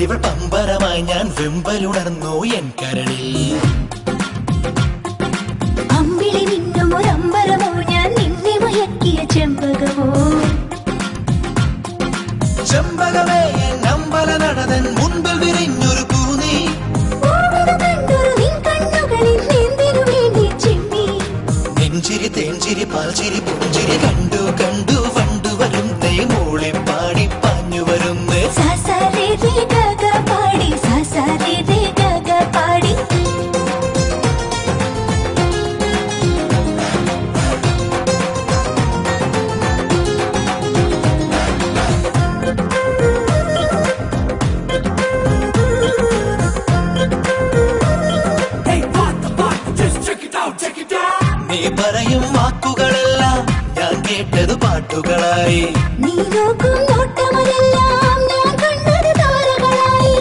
തൊടുത്തിവൾ പമ്പരമായി ഞാൻ വെമ്പലുണർന്നു എൻ കരളിൽ. അമ്പിളി മിന്നും ഒരമ്പരമോ ഞാൻ നിന്നെ മയക്കിയ ചെമ്പകമോ? ചെമ്പകമേ എൻ അമ്പല നടനൻ മുൻപിൽ വിരിഞ്ഞൊരു പൂനീ നെഞ്ചിരി തേഞ്ചിരി പാൽച്ചിരി പുഞ്ചിരി കണ്ടു കണ്ടു വണ്ടു വരും തേ പാടി നീ പറയും വാക്കുകളെല്ലാം ഞാൻ കേട്ടത് പാട്ടുകളായി നീ നോക്കും നോട്ടമതെല്ലാം ഞാൻ കണ്ടത് താരകളായി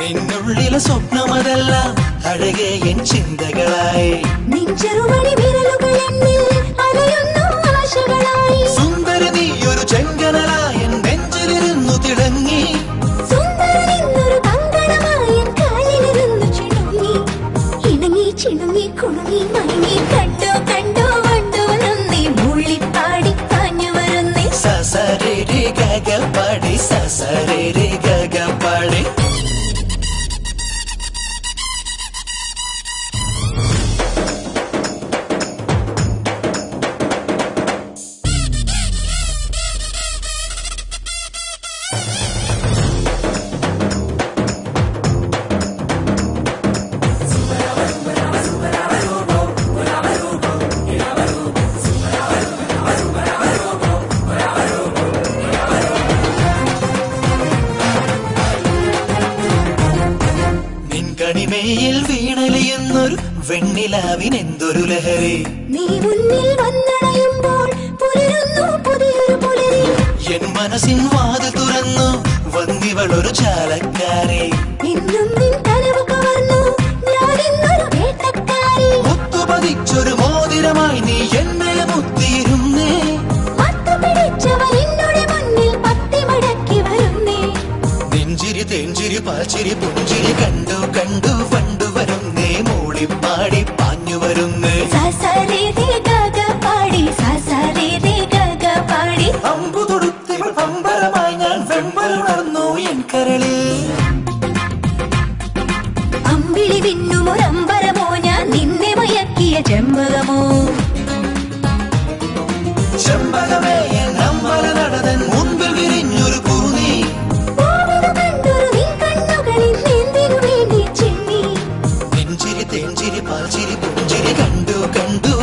നിന്നുള്ളിലെ സ്വപ്നമതെല്ലാം അഴകെ എൻ ചിന്തകളായി നിൻ ചെറുമണി വിരലുകൾ എന്നിൽ നിൻകണിമയിൽ വീണലിയുന്നൊരു വെണ്ണിലാവിനെന്തൊരു ലഹരി? നീ മുന്നിൽ വന്നണയുമ്പോൾ പുലരുന്നു പുതിയൊരു പുലരി. എൻ മനസ്സിൻ വാതിൽ തുറന്നു വന്നിവളൊരു ചാലക്കാരെ. ഇന്നും നിൻ കനവ് കവർന്നു ഞാനിന്നൊരു വേട്ടക്കാരി. മുത്തുപതിച്ചൊരു മോതിരമായി നീ പാച്ചിരി പുഞ്ചിരി കണ്ടു കണ്ടു പണ്ടു വരുന്നേ. മൂളിപ്പാടി പാഞ്ഞു വരുന്നേ. പാടി പാടി. അമ്പു തൊടുത്തിവൾ ഞാൻ വെമ്പലുണർന്നു എൻ കരളിൽ. അമ്പിളി പിന്നുമൊരമ്പരമോ ഞാൻ നിന്നെ മയക്കിയ ചെമ്പകമോ. పాచిరి పుంజిరి కండు కండు